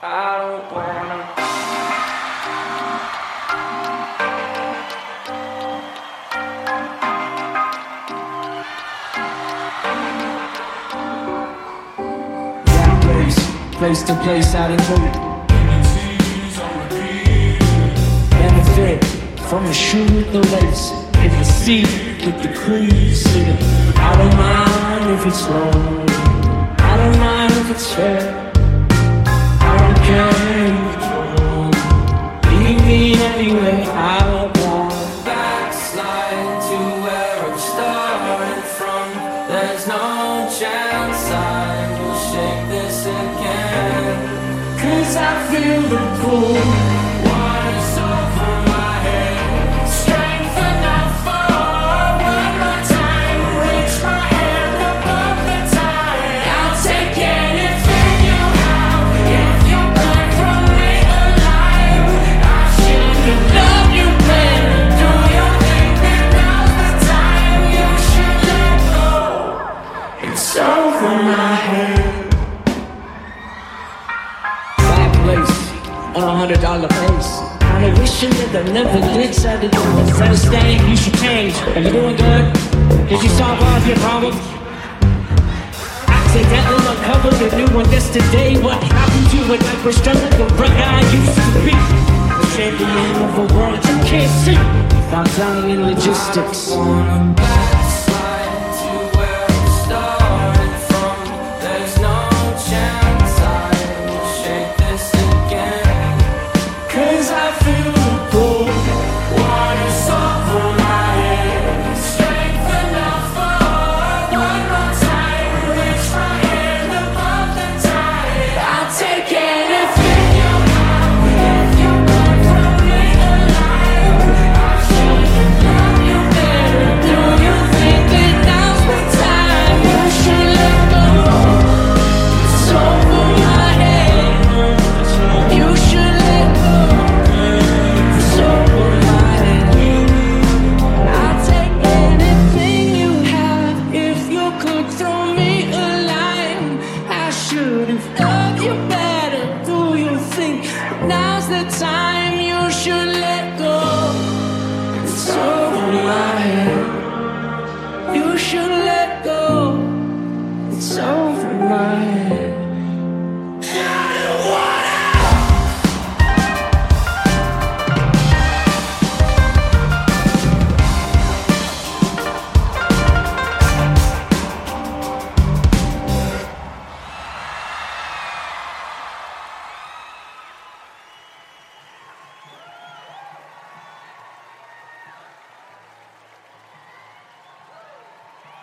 I don't place, to place out in hope. Benefit from a shoe with no lace. In the seat with the crease. I don't mind if it's wrong. I don't mind if it's fair. I feel the pull. It's my head. Black lace on a hundred dollar face. Kinda wishing that I never did said it. The first thing you should change. Are you doing good? Did you solve all of your problems? Accidentally uncovered a new one yesterday. What happened to struggling the right I used to be. The champion of a world you can't see. Found drowning in logistics. Should have loved you better. Do you think now's the time